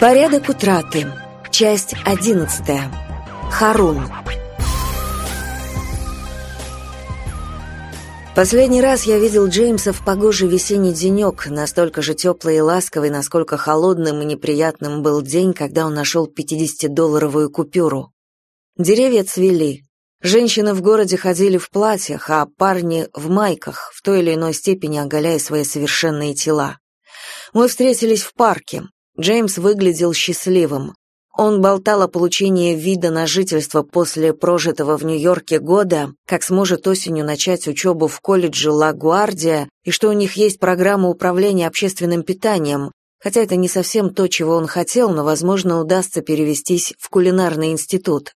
Порядок утраты. Часть одиннадцатая. Харун. Последний раз я видел Джеймса в погожий весенний денек, настолько же теплый и ласковый, насколько холодным и неприятным был день, когда он нашел 50-долларовую купюру. Деревья цвели. Женщины в городе ходили в платьях, а парни в майках, в той или иной степени оголяя свои совершенные тела. Мы встретились в парке. Джеймс выглядел счастливым. Он болтал о получении вида на жительство после прожитого в Нью-Йорке года, как сможет осенью начать учебу в колледже Ла-Гуардия, и что у них есть программа управления общественным питанием, хотя это не совсем то, чего он хотел, но, возможно, удастся перевестись в кулинарный институт.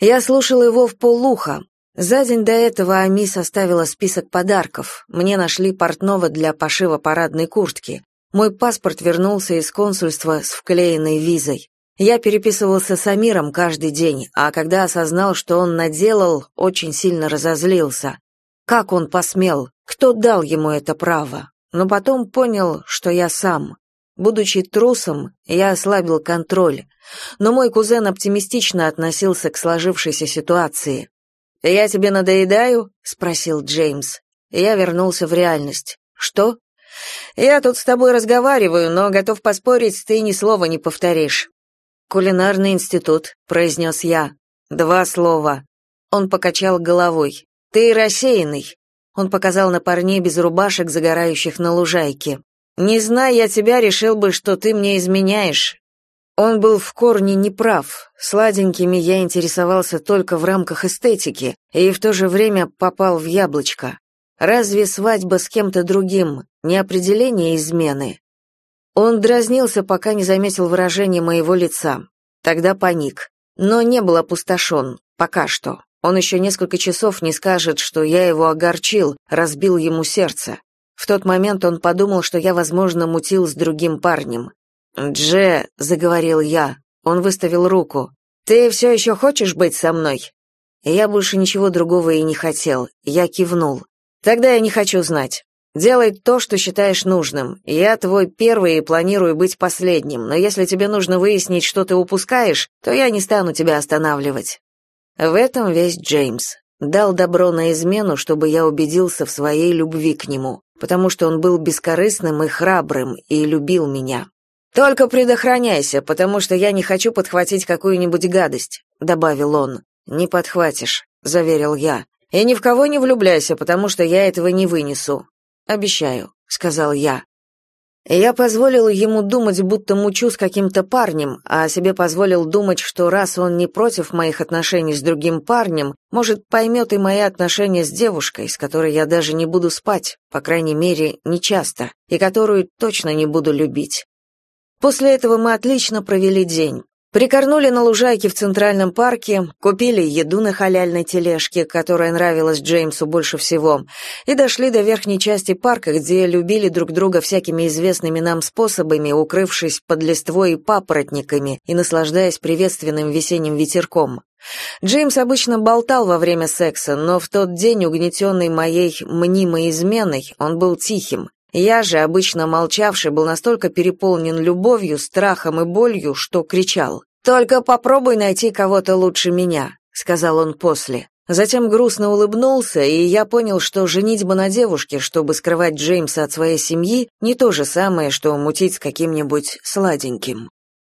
Я слушал его в полуха. За день до этого Ами составила список подарков. Мне нашли портного для пошива парадной куртки. Мой паспорт вернулся из консульства с вклеенной визой. Я переписывался с Амиром каждый день, а когда осознал, что он наделал, очень сильно разозлился. Как он посмел? Кто дал ему это право? Но потом понял, что я сам. Будучи трусом, я ослабил контроль. Но мой кузен оптимистично относился к сложившейся ситуации. «Я тебе надоедаю?» — спросил Джеймс. Я вернулся в реальность. «Что?» «Я тут с тобой разговариваю, но готов поспорить, ты ни слова не повторишь. «Кулинарный институт», — произнес я. «Два слова». Он покачал головой. «Ты рассеянный». Он показал на парней без рубашек, загорающих на лужайке. «Не зная я тебя, решил бы, что ты мне изменяешь». Он был в корне неправ. Сладенькими я интересовался только в рамках эстетики и в то же время попал в яблочко. Разве свадьба с кем-то другим не определение измены? Он дразнился, пока не заметил выражения моего лица. Тогда паник. Но не был опустошен. Пока что. Он еще несколько часов не скажет, что я его огорчил, разбил ему сердце. В тот момент он подумал, что я, возможно, мутил с другим парнем. «Дже», — заговорил я. Он выставил руку. «Ты все еще хочешь быть со мной?» Я больше ничего другого и не хотел. Я кивнул. «Тогда я не хочу знать. Делай то, что считаешь нужным. Я твой первый и планирую быть последним, но если тебе нужно выяснить, что ты упускаешь, то я не стану тебя останавливать. В этом весь Джеймс. Дал добро на измену, чтобы я убедился в своей любви к нему, потому что он был бескорыстным и храбрым и любил меня. Только предохраняйся, потому что я не хочу подхватить какую-нибудь гадость, добавил он. Не подхватишь, заверил я. И ни в кого не влюбляйся, потому что я этого не вынесу. «Обещаю», — сказал я. Я позволил ему думать, будто мучу с каким-то парнем, а себе позволил думать, что раз он не против моих отношений с другим парнем, может, поймет и мои отношения с девушкой, с которой я даже не буду спать, по крайней мере, не часто, и которую точно не буду любить. После этого мы отлично провели день. Прикорнули на лужайке в Центральном парке, купили еду на халяльной тележке, которая нравилась Джеймсу больше всего, и дошли до верхней части парка, где любили друг друга всякими известными нам способами, укрывшись под листвой и папоротниками и наслаждаясь приветственным весенним ветерком. Джеймс обычно болтал во время секса, но в тот день, угнетенный моей мнимой изменой, он был тихим. Я же, обычно молчавший, был настолько переполнен любовью, страхом и болью, что кричал. «Только попробуй найти кого-то лучше меня», — сказал он после. Затем грустно улыбнулся, и я понял, что женитьба на девушке, чтобы скрывать Джеймса от своей семьи, не то же самое, что мутить с каким-нибудь сладеньким.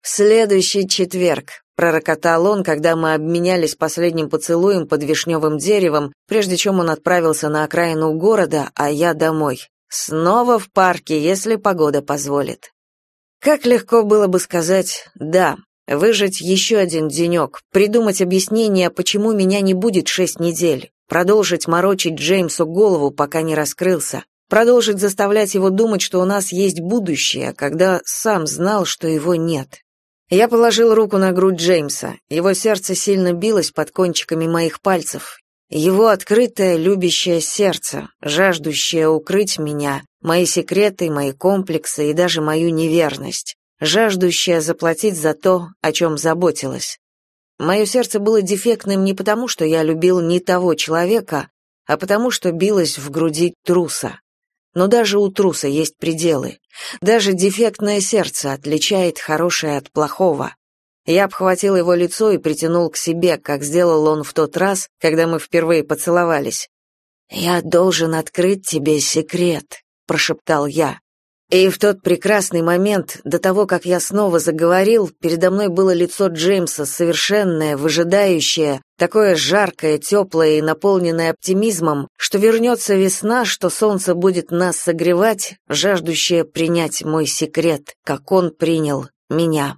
«В следующий четверг», — пророкотал он, когда мы обменялись последним поцелуем под вишневым деревом, прежде чем он отправился на окраину города, а я домой. Снова в парке, если погода позволит. Как легко было бы сказать «да», выжить еще один денек, придумать объяснение, почему меня не будет шесть недель, продолжить морочить Джеймсу голову, пока не раскрылся, продолжить заставлять его думать, что у нас есть будущее, когда сам знал, что его нет. Я положил руку на грудь Джеймса. Его сердце сильно билось под кончиками моих пальцев, его открытое, любящее сердце, жаждущее укрыть меня, мои секреты, мои комплексы и даже мою неверность, жаждущее заплатить за то, о чем заботилась. Мое сердце было дефектным не потому, что я любил не того человека, а потому что билось в груди труса. Но даже у труса есть пределы. Даже дефектное сердце отличает хорошее от плохого. Я обхватил его лицо и притянул к себе, как сделал он в тот раз, когда мы впервые поцеловались. «Я должен открыть тебе секрет», — прошептал я. И в тот прекрасный момент, до того, как я снова заговорил, передо мной было лицо Джеймса, совершенное, выжидающее, такое жаркое, теплое и наполненное оптимизмом, что вернется весна, что солнце будет нас согревать, жаждущее принять мой секрет, как он принял меня.